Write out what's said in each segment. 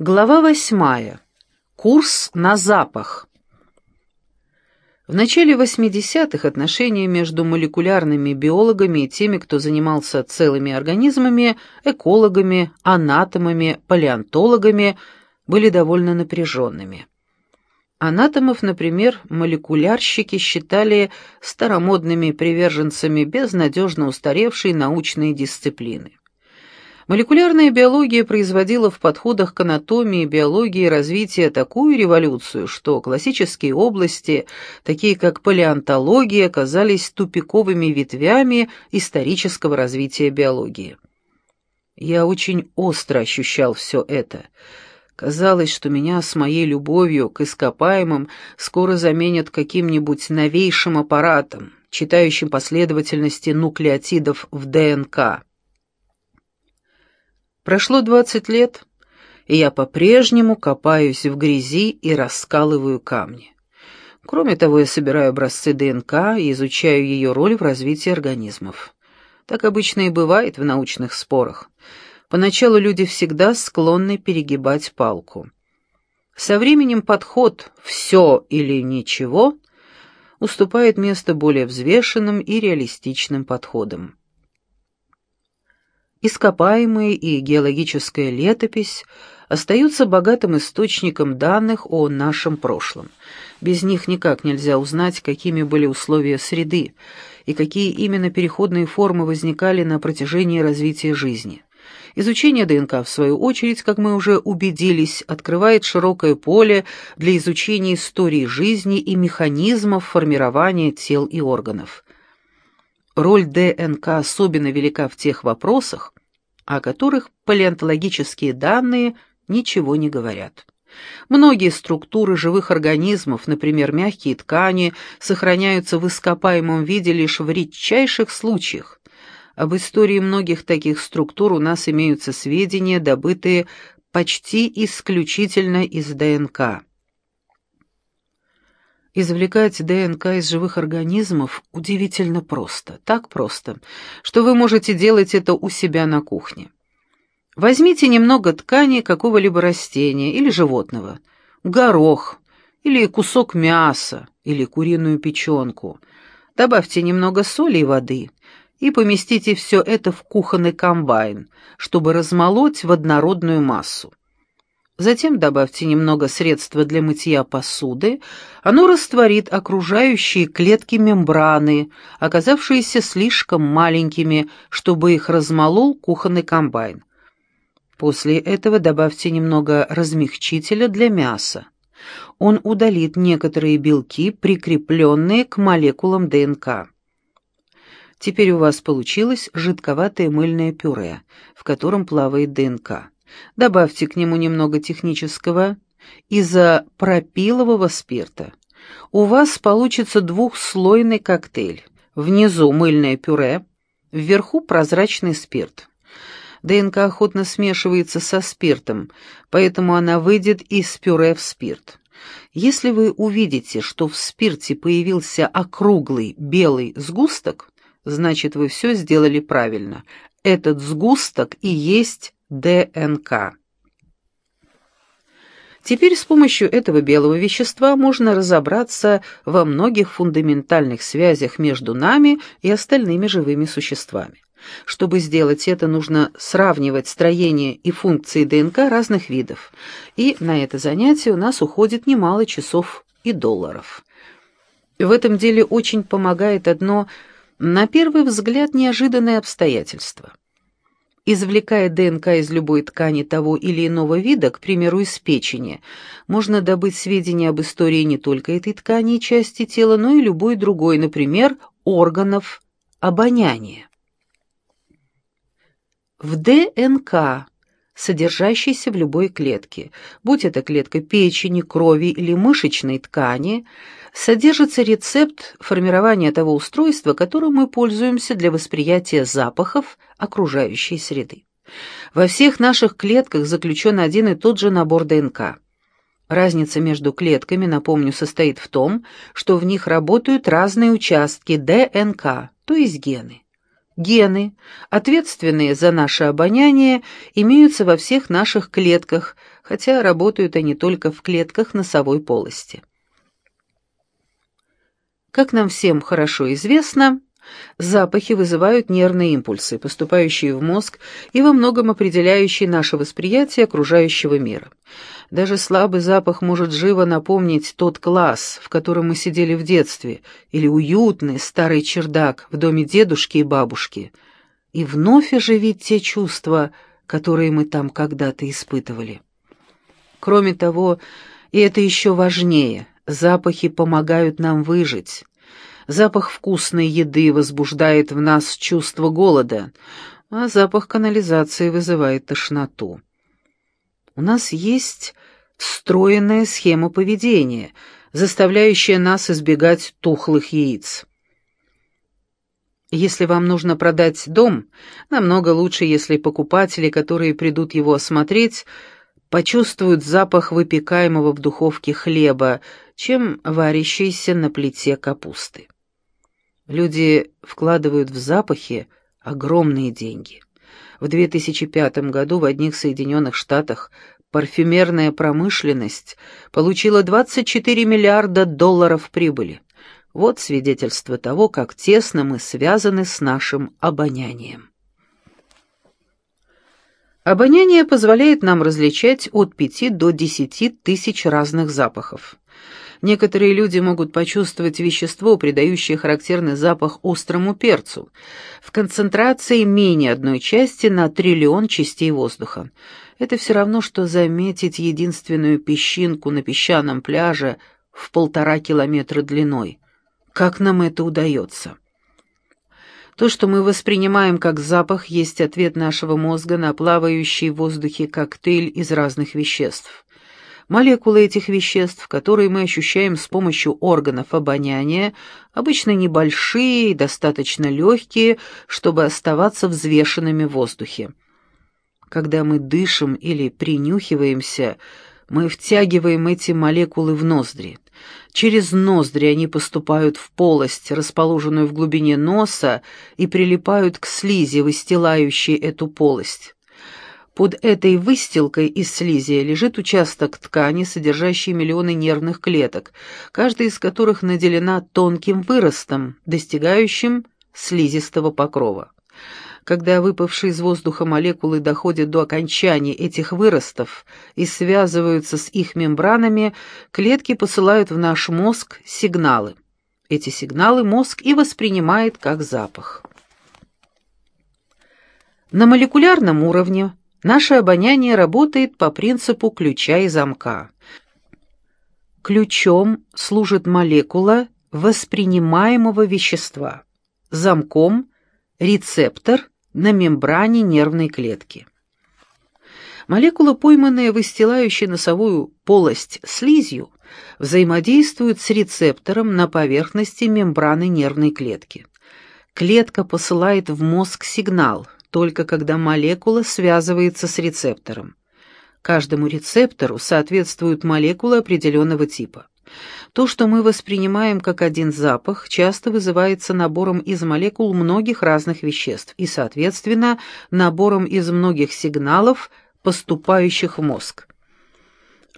Глава восьмая. Курс на запах. В начале 80-х отношения между молекулярными биологами и теми, кто занимался целыми организмами, экологами, анатомами, палеонтологами, были довольно напряженными. Анатомов, например, молекулярщики считали старомодными приверженцами безнадежно устаревшей научной дисциплины. Молекулярная биология производила в подходах к анатомии и биологии развития такую революцию, что классические области, такие как палеонтология, оказались тупиковыми ветвями исторического развития биологии. Я очень остро ощущал все это. Казалось, что меня с моей любовью к ископаемым скоро заменят каким-нибудь новейшим аппаратом, читающим последовательности нуклеотидов в ДНК. Прошло двадцать лет, и я по-прежнему копаюсь в грязи и раскалываю камни. Кроме того, я собираю образцы ДНК и изучаю ее роль в развитии организмов. Так обычно и бывает в научных спорах. Поначалу люди всегда склонны перегибать палку. Со временем подход «все или ничего» уступает место более взвешенным и реалистичным подходам. Ископаемые и геологическая летопись остаются богатым источником данных о нашем прошлом. Без них никак нельзя узнать, какими были условия среды и какие именно переходные формы возникали на протяжении развития жизни. Изучение ДНК, в свою очередь, как мы уже убедились, открывает широкое поле для изучения истории жизни и механизмов формирования тел и органов. Роль ДНК особенно велика в тех вопросах, о которых палеонтологические данные ничего не говорят. Многие структуры живых организмов, например, мягкие ткани, сохраняются в ископаемом виде лишь в редчайших случаях. Об истории многих таких структур у нас имеются сведения, добытые почти исключительно из ДНК. Извлекать ДНК из живых организмов удивительно просто, так просто, что вы можете делать это у себя на кухне. Возьмите немного ткани какого-либо растения или животного, горох или кусок мяса или куриную печенку, добавьте немного соли и воды и поместите все это в кухонный комбайн, чтобы размолоть в однородную массу. Затем добавьте немного средства для мытья посуды. Оно растворит окружающие клетки мембраны, оказавшиеся слишком маленькими, чтобы их размолол кухонный комбайн. После этого добавьте немного размягчителя для мяса. Он удалит некоторые белки, прикрепленные к молекулам ДНК. Теперь у вас получилось жидковатое мыльное пюре, в котором плавает ДНК. Добавьте к нему немного технического изопропилового спирта. У вас получится двухслойный коктейль. Внизу мыльное пюре, вверху прозрачный спирт. ДНК охотно смешивается со спиртом, поэтому она выйдет из пюре в спирт. Если вы увидите, что в спирте появился округлый белый сгусток, значит вы все сделали правильно. Этот сгусток и есть ДНК. Теперь с помощью этого белого вещества можно разобраться во многих фундаментальных связях между нами и остальными живыми существами. Чтобы сделать это, нужно сравнивать строение и функции ДНК разных видов, и на это занятие у нас уходит немало часов и долларов. В этом деле очень помогает одно, на первый взгляд, неожиданное обстоятельство – Извлекая ДНК из любой ткани того или иного вида, к примеру, из печени, можно добыть сведения об истории не только этой ткани и части тела, но и любой другой, например, органов обоняния. В ДНК, содержащейся в любой клетке, будь это клетка печени, крови или мышечной ткани, содержится рецепт формирования того устройства, которым мы пользуемся для восприятия запахов окружающей среды. Во всех наших клетках заключен один и тот же набор ДНК. Разница между клетками, напомню, состоит в том, что в них работают разные участки ДНК, то есть гены. Гены, ответственные за наше обоняние, имеются во всех наших клетках, хотя работают они только в клетках носовой полости. Как нам всем хорошо известно, Запахи вызывают нервные импульсы, поступающие в мозг и во многом определяющие наше восприятие окружающего мира. Даже слабый запах может живо напомнить тот класс, в котором мы сидели в детстве, или уютный старый чердак в доме дедушки и бабушки, и вновь оживить те чувства, которые мы там когда-то испытывали. Кроме того, и это еще важнее, запахи помогают нам выжить. Запах вкусной еды возбуждает в нас чувство голода, а запах канализации вызывает тошноту. У нас есть встроенная схема поведения, заставляющая нас избегать тухлых яиц. Если вам нужно продать дом, намного лучше, если покупатели, которые придут его осмотреть, почувствуют запах выпекаемого в духовке хлеба, чем варящейся на плите капусты. Люди вкладывают в запахи огромные деньги. В 2005 году в одних Соединенных Штатах парфюмерная промышленность получила 24 миллиарда долларов прибыли. Вот свидетельство того, как тесно мы связаны с нашим обонянием. Обоняние позволяет нам различать от 5 до 10 тысяч разных запахов. Некоторые люди могут почувствовать вещество, придающее характерный запах острому перцу, в концентрации менее одной части на триллион частей воздуха. Это все равно, что заметить единственную песчинку на песчаном пляже в полтора километра длиной. Как нам это удается? То, что мы воспринимаем как запах, есть ответ нашего мозга на плавающий в воздухе коктейль из разных веществ. Молекулы этих веществ, которые мы ощущаем с помощью органов обоняния, обычно небольшие и достаточно легкие, чтобы оставаться взвешенными в воздухе. Когда мы дышим или принюхиваемся, мы втягиваем эти молекулы в ноздри. Через ноздри они поступают в полость, расположенную в глубине носа, и прилипают к слизи, выстилающей эту полость. Под этой выстилкой из слизи лежит участок ткани, содержащий миллионы нервных клеток, каждая из которых наделена тонким выростом, достигающим слизистого покрова. Когда выпавшие из воздуха молекулы доходят до окончания этих выростов и связываются с их мембранами, клетки посылают в наш мозг сигналы. Эти сигналы мозг и воспринимает как запах. На молекулярном уровне Наше обоняние работает по принципу ключа и замка. Ключом служит молекула воспринимаемого вещества, замком – рецептор на мембране нервной клетки. Молекула, пойманная выстилающей носовую полость слизью, взаимодействует с рецептором на поверхности мембраны нервной клетки. Клетка посылает в мозг сигнал, только когда молекула связывается с рецептором. Каждому рецептору соответствуют молекулы определенного типа. То, что мы воспринимаем как один запах, часто вызывается набором из молекул многих разных веществ и, соответственно, набором из многих сигналов, поступающих в мозг.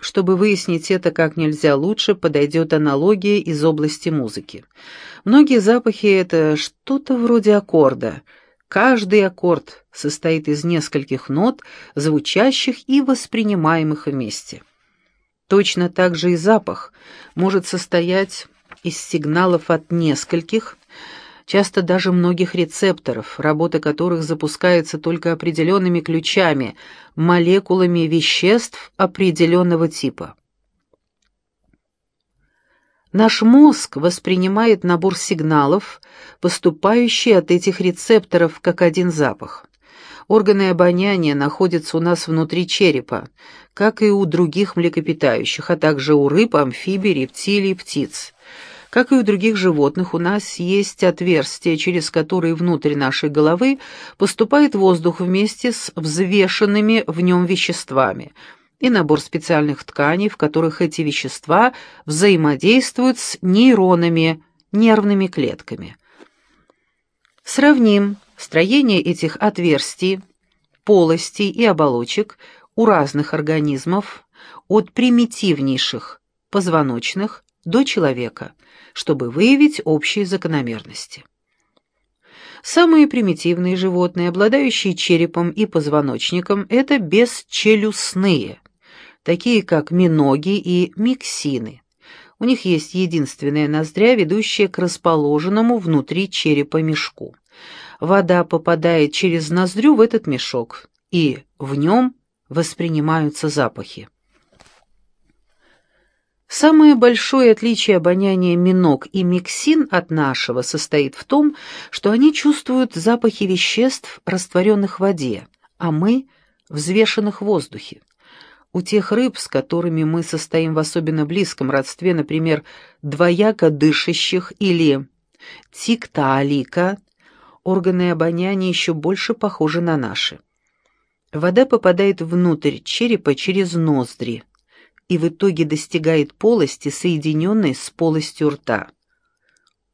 Чтобы выяснить это как нельзя лучше, подойдет аналогия из области музыки. Многие запахи — это что-то вроде аккорда — Каждый аккорд состоит из нескольких нот, звучащих и воспринимаемых вместе. Точно так же и запах может состоять из сигналов от нескольких, часто даже многих рецепторов, работа которых запускается только определенными ключами, молекулами веществ определенного типа. Наш мозг воспринимает набор сигналов, поступающие от этих рецепторов, как один запах. Органы обоняния находятся у нас внутри черепа, как и у других млекопитающих, а также у рыб, амфибий, рептилий, птиц. Как и у других животных, у нас есть отверстия, через которые внутрь нашей головы поступает воздух вместе с взвешенными в нем веществами – и набор специальных тканей, в которых эти вещества взаимодействуют с нейронами, нервными клетками. Сравним Строение этих отверстий, полостей и оболочек у разных организмов, от примитивнейших, позвоночных, до человека, чтобы выявить общие закономерности. Самые примитивные животные, обладающие черепом и позвоночником, это бесчелюстные, такие как миноги и миксины. У них есть единственная ноздря, ведущая к расположенному внутри черепа мешку. Вода попадает через ноздрю в этот мешок, и в нем воспринимаются запахи. Самое большое отличие обоняния минок и миксин от нашего состоит в том, что они чувствуют запахи веществ, растворенных в воде, а мы — взвешенных в воздухе. У тех рыб, с которыми мы состоим в особенно близком родстве, например, двояко дышащих или тиктаалика, органы обоняния еще больше похожи на наши. Вода попадает внутрь черепа через ноздри и в итоге достигает полости, соединенной с полостью рта.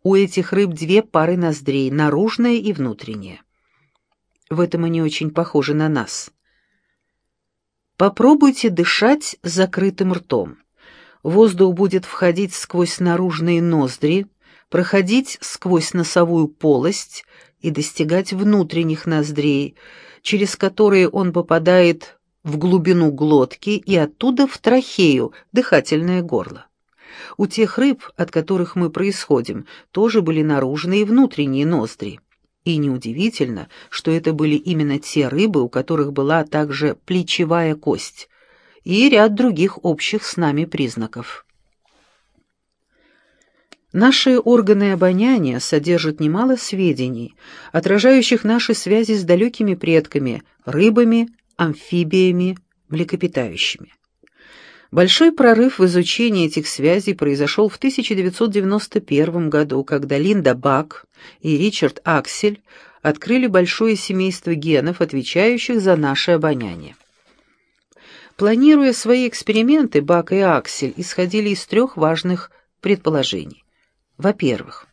У этих рыб две пары ноздрей, наружная и внутренняя. В этом они очень похожи на нас. Попробуйте дышать закрытым ртом. Воздух будет входить сквозь наружные ноздри, проходить сквозь носовую полость и достигать внутренних ноздрей, через которые он попадает в глубину глотки и оттуда в трахею, дыхательное горло. У тех рыб, от которых мы происходим, тоже были наружные и внутренние ноздри. И неудивительно, что это были именно те рыбы, у которых была также плечевая кость, и ряд других общих с нами признаков. Наши органы обоняния содержат немало сведений, отражающих наши связи с далекими предками, рыбами, амфибиями, млекопитающими. Большой прорыв в изучении этих связей произошел в 1991 году, когда Линда Бак и Ричард Аксель открыли большое семейство генов, отвечающих за наше обоняние. Планируя свои эксперименты, Бак и Аксель исходили из трех важных предположений. Во-первых,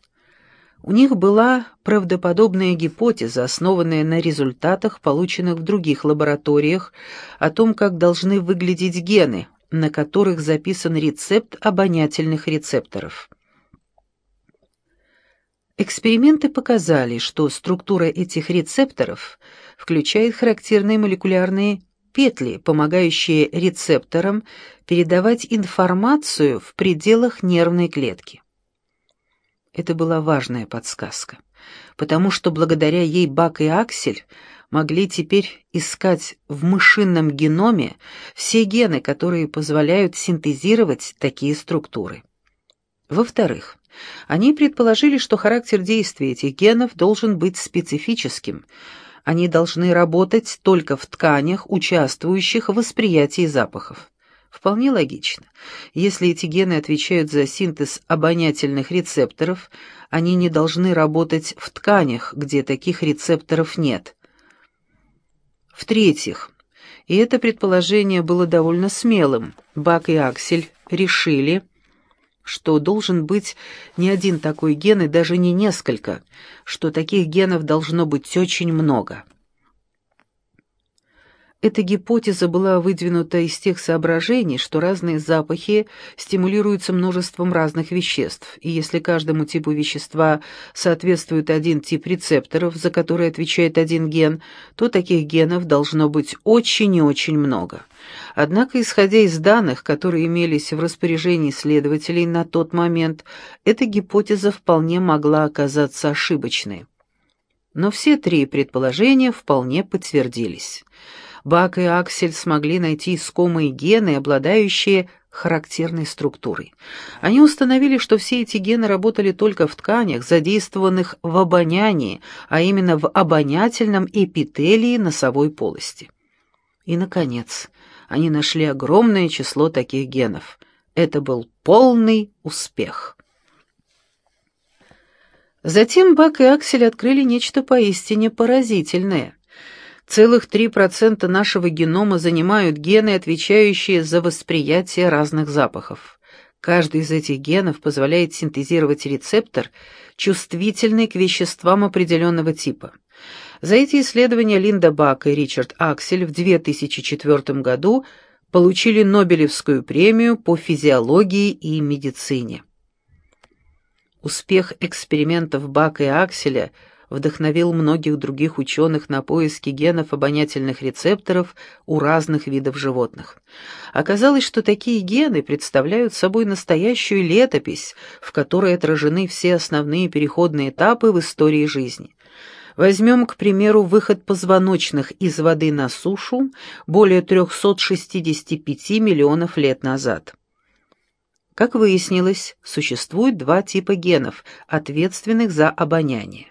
у них была правдоподобная гипотеза, основанная на результатах, полученных в других лабораториях, о том, как должны выглядеть гены, на которых записан рецепт обонятельных рецепторов. Эксперименты показали, что структура этих рецепторов включает характерные молекулярные петли, помогающие рецепторам передавать информацию в пределах нервной клетки. Это была важная подсказка, потому что благодаря ей Бак и Аксель могли теперь искать в мышином геноме все гены, которые позволяют синтезировать такие структуры. Во-вторых, они предположили, что характер действия этих генов должен быть специфическим. Они должны работать только в тканях, участвующих в восприятии запахов. Вполне логично. Если эти гены отвечают за синтез обонятельных рецепторов, они не должны работать в тканях, где таких рецепторов нет. В-третьих, и это предположение было довольно смелым, Бак и Аксель решили, что должен быть не один такой ген и даже не несколько, что таких генов должно быть очень много. Эта гипотеза была выдвинута из тех соображений, что разные запахи стимулируются множеством разных веществ, и если каждому типу вещества соответствует один тип рецепторов, за который отвечает один ген, то таких генов должно быть очень и очень много. Однако, исходя из данных, которые имелись в распоряжении исследователей на тот момент, эта гипотеза вполне могла оказаться ошибочной. Но все три предположения вполне подтвердились. Бак и Аксель смогли найти искомые гены, обладающие характерной структурой. Они установили, что все эти гены работали только в тканях, задействованных в обонянии, а именно в обонятельном эпителии носовой полости. И, наконец, они нашли огромное число таких генов. Это был полный успех. Затем Бак и Аксель открыли нечто поистине поразительное. Целых 3% нашего генома занимают гены, отвечающие за восприятие разных запахов. Каждый из этих генов позволяет синтезировать рецептор, чувствительный к веществам определенного типа. За эти исследования Линда Бак и Ричард Аксель в 2004 году получили Нобелевскую премию по физиологии и медицине. Успех экспериментов Бака и Акселя вдохновил многих других ученых на поиски генов обонятельных рецепторов у разных видов животных. Оказалось, что такие гены представляют собой настоящую летопись, в которой отражены все основные переходные этапы в истории жизни. Возьмем, к примеру, выход позвоночных из воды на сушу более 365 миллионов лет назад. Как выяснилось, существует два типа генов, ответственных за обоняние.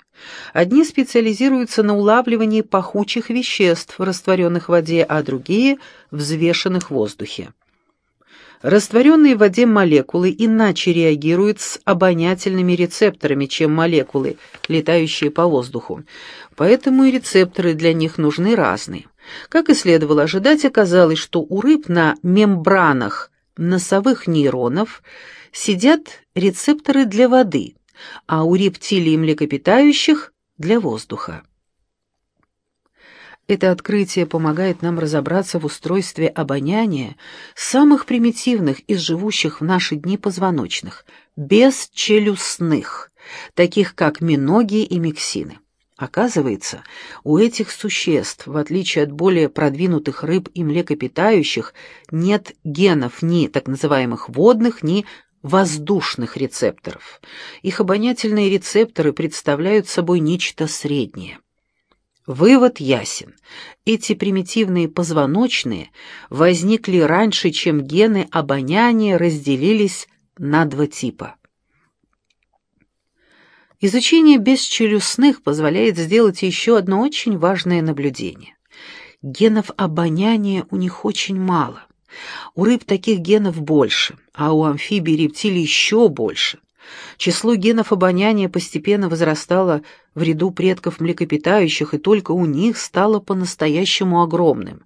Одни специализируются на улавливании пахучих веществ, растворенных в воде, а другие – взвешенных в воздухе. Растворенные в воде молекулы иначе реагируют с обонятельными рецепторами, чем молекулы, летающие по воздуху. Поэтому и рецепторы для них нужны разные. Как и следовало ожидать, оказалось, что у рыб на мембранах носовых нейронов сидят рецепторы для воды, а у рептилий и млекопитающих – для воздуха. Это открытие помогает нам разобраться в устройстве обоняния самых примитивных из живущих в наши дни позвоночных, бесчелюстных, таких как миноги и миксины. Оказывается, у этих существ, в отличие от более продвинутых рыб и млекопитающих, нет генов ни так называемых водных, ни воздушных рецепторов. Их обонятельные рецепторы представляют собой нечто среднее. Вывод ясен. Эти примитивные позвоночные возникли раньше, чем гены обоняния разделились на два типа. Изучение бесчелюстных позволяет сделать еще одно очень важное наблюдение. Генов обоняния у них очень мало. У рыб таких генов больше, а у амфибий и рептилий еще больше. Число генов обоняния постепенно возрастало в ряду предков млекопитающих, и только у них стало по-настоящему огромным.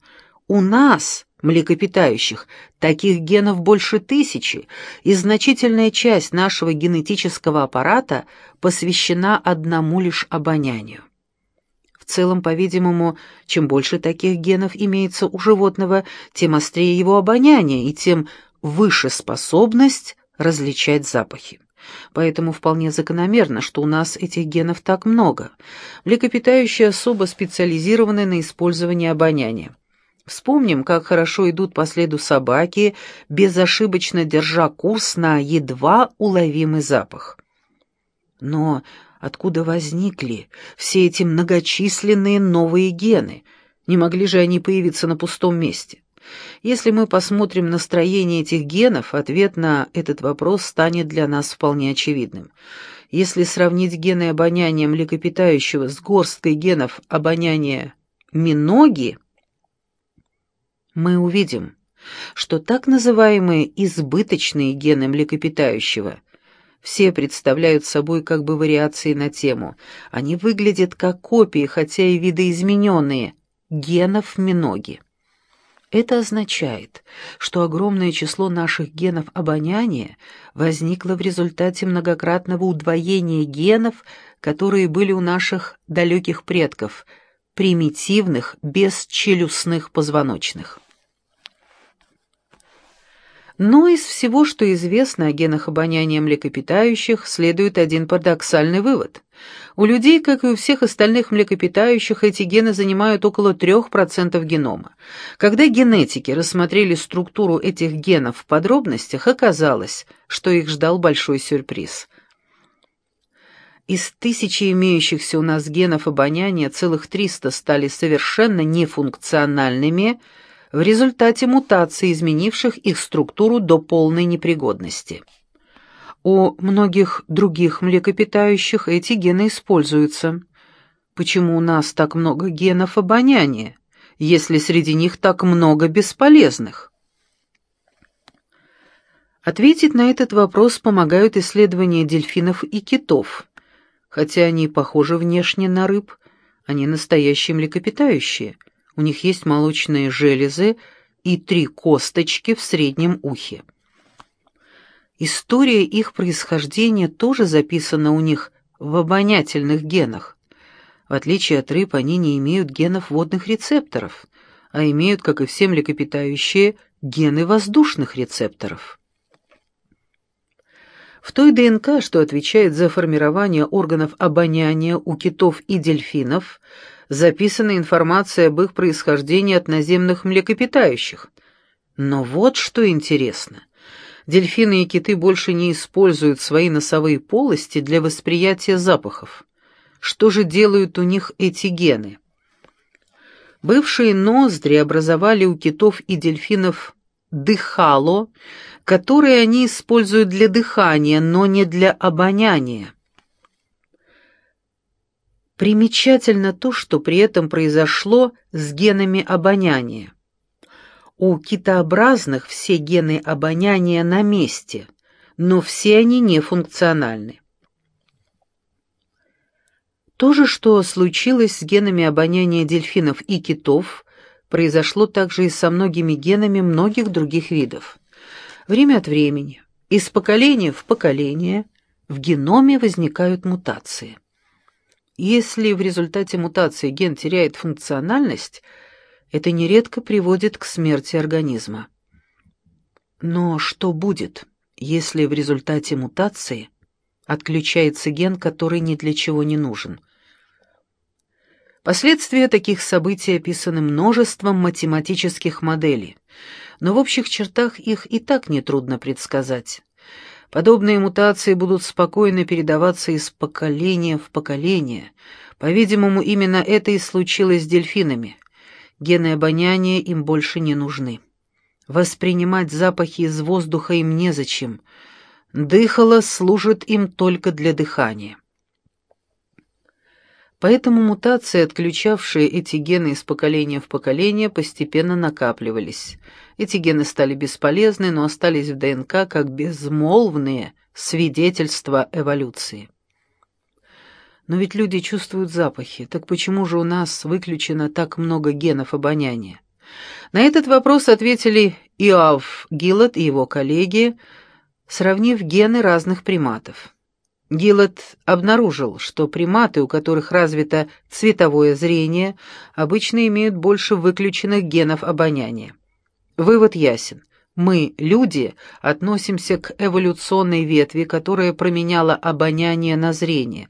У нас, млекопитающих, таких генов больше тысячи, и значительная часть нашего генетического аппарата посвящена одному лишь обонянию. Целом, по-видимому, чем больше таких генов имеется у животного, тем острее его обоняние и тем выше способность различать запахи. Поэтому вполне закономерно, что у нас этих генов так много. Млекопитающие особо специализированы на использовании обоняния. Вспомним, как хорошо идут по следу собаки, безошибочно держа курс на едва уловимый запах. Но откуда возникли все эти многочисленные новые гены? Не могли же они появиться на пустом месте? Если мы посмотрим на строение этих генов, ответ на этот вопрос станет для нас вполне очевидным. Если сравнить гены обоняния млекопитающего с горсткой генов обоняния миноги, мы увидим, что так называемые избыточные гены млекопитающего все представляют собой как бы вариации на тему. Они выглядят как копии, хотя и видоизмененные, генов миноги. Это означает, что огромное число наших генов обоняния возникло в результате многократного удвоения генов, которые были у наших далеких предков, примитивных, бесчелюстных позвоночных. Но из всего, что известно о генах обоняния млекопитающих, следует один парадоксальный вывод. У людей, как и у всех остальных млекопитающих, эти гены занимают около 3% генома. Когда генетики рассмотрели структуру этих генов в подробностях, оказалось, что их ждал большой сюрприз. Из тысячи имеющихся у нас генов обоняния целых 300 стали совершенно нефункциональными – в результате мутаций, изменивших их структуру до полной непригодности. У многих других млекопитающих эти гены используются. Почему у нас так много генов обоняния, если среди них так много бесполезных? Ответить на этот вопрос помогают исследования дельфинов и китов. Хотя они похожи внешне на рыб, они настоящие млекопитающие – у них есть молочные железы и три косточки в среднем ухе. История их происхождения тоже записана у них в обонятельных генах. В отличие от рыб, они не имеют генов водных рецепторов, а имеют, как и все млекопитающие, гены воздушных рецепторов. В той ДНК, что отвечает за формирование органов обоняния у китов и дельфинов, записана информация об их происхождении от наземных млекопитающих. Но вот что интересно. Дельфины и киты больше не используют свои носовые полости для восприятия запахов. Что же делают у них эти гены? Бывшие ноздри образовали у китов и дельфинов дыхало, которое они используют для дыхания, но не для обоняния. Примечательно то, что при этом произошло с генами обоняния. У китообразных все гены обоняния на месте, но все они не функциональны. То же, что случилось с генами обоняния дельфинов и китов, произошло также и со многими генами многих других видов. Время от времени, из поколения в поколение, в геноме возникают мутации. Если в результате мутации ген теряет функциональность, это нередко приводит к смерти организма. Но что будет, если в результате мутации отключается ген, который ни для чего не нужен – Последствия таких событий описаны множеством математических моделей, но в общих чертах их и так нетрудно предсказать. Подобные мутации будут спокойно передаваться из поколения в поколение. По-видимому, именно это и случилось с дельфинами. Гены обоняния им больше не нужны. Воспринимать запахи из воздуха им незачем. Дыхало служит им только для дыхания. Поэтому мутации, отключавшие эти гены из поколения в поколение, постепенно накапливались. Эти гены стали бесполезны, но остались в ДНК как безмолвные свидетельства эволюции. Но ведь люди чувствуют запахи, так почему же у нас выключено так много генов обоняния? На этот вопрос ответили Иоав Гиллот и его коллеги, сравнив гены разных приматов. Гиллот обнаружил, что приматы, у которых развито цветовое зрение, обычно имеют больше выключенных генов обоняния. Вывод ясен. Мы, люди, относимся к эволюционной ветви, которая променяла обоняние на зрение.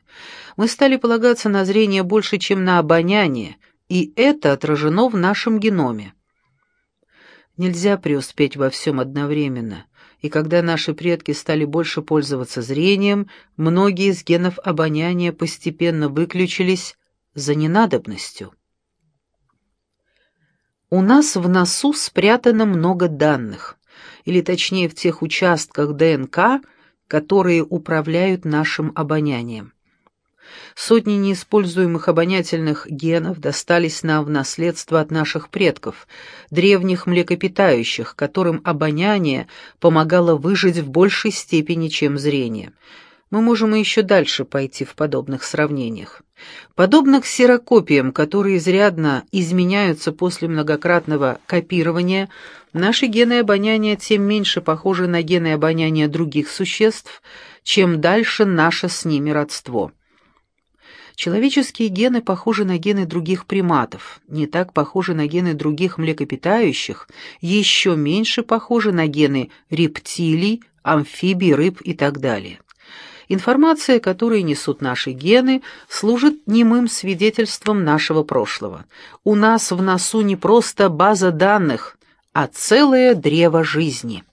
Мы стали полагаться на зрение больше, чем на обоняние, и это отражено в нашем геноме. Нельзя преуспеть во всем одновременно и когда наши предки стали больше пользоваться зрением, многие из генов обоняния постепенно выключились за ненадобностью. У нас в носу спрятано много данных, или точнее в тех участках ДНК, которые управляют нашим обонянием. Сотни неиспользуемых обонятельных генов достались нам в наследство от наших предков, древних млекопитающих, которым обоняние помогало выжить в большей степени, чем зрение. Мы можем еще дальше пойти в подобных сравнениях. Подобно ксерокопиям, которые изрядно изменяются после многократного копирования, наши гены обоняния тем меньше похожи на гены обоняния других существ, чем дальше наше с ними родство. Человеческие гены похожи на гены других приматов, не так похожи на гены других млекопитающих, еще меньше похожи на гены рептилий, амфибий, рыб и так далее. Информация, которую несут наши гены, служит немым свидетельством нашего прошлого. У нас в носу не просто база данных, а целое древо жизни.